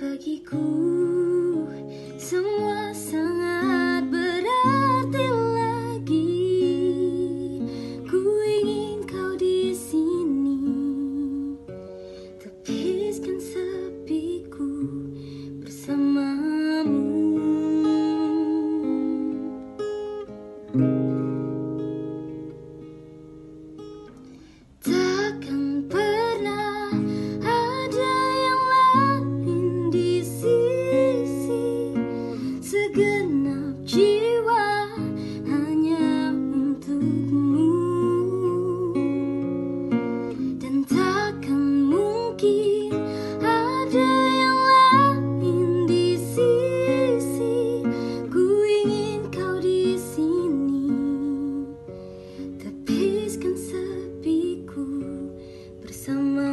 pagiku jiwa hanya untukmu. Dan takkan mungkin ada yang lain di sisi ku ingin kau di sini. Tepiskan sepiku bersama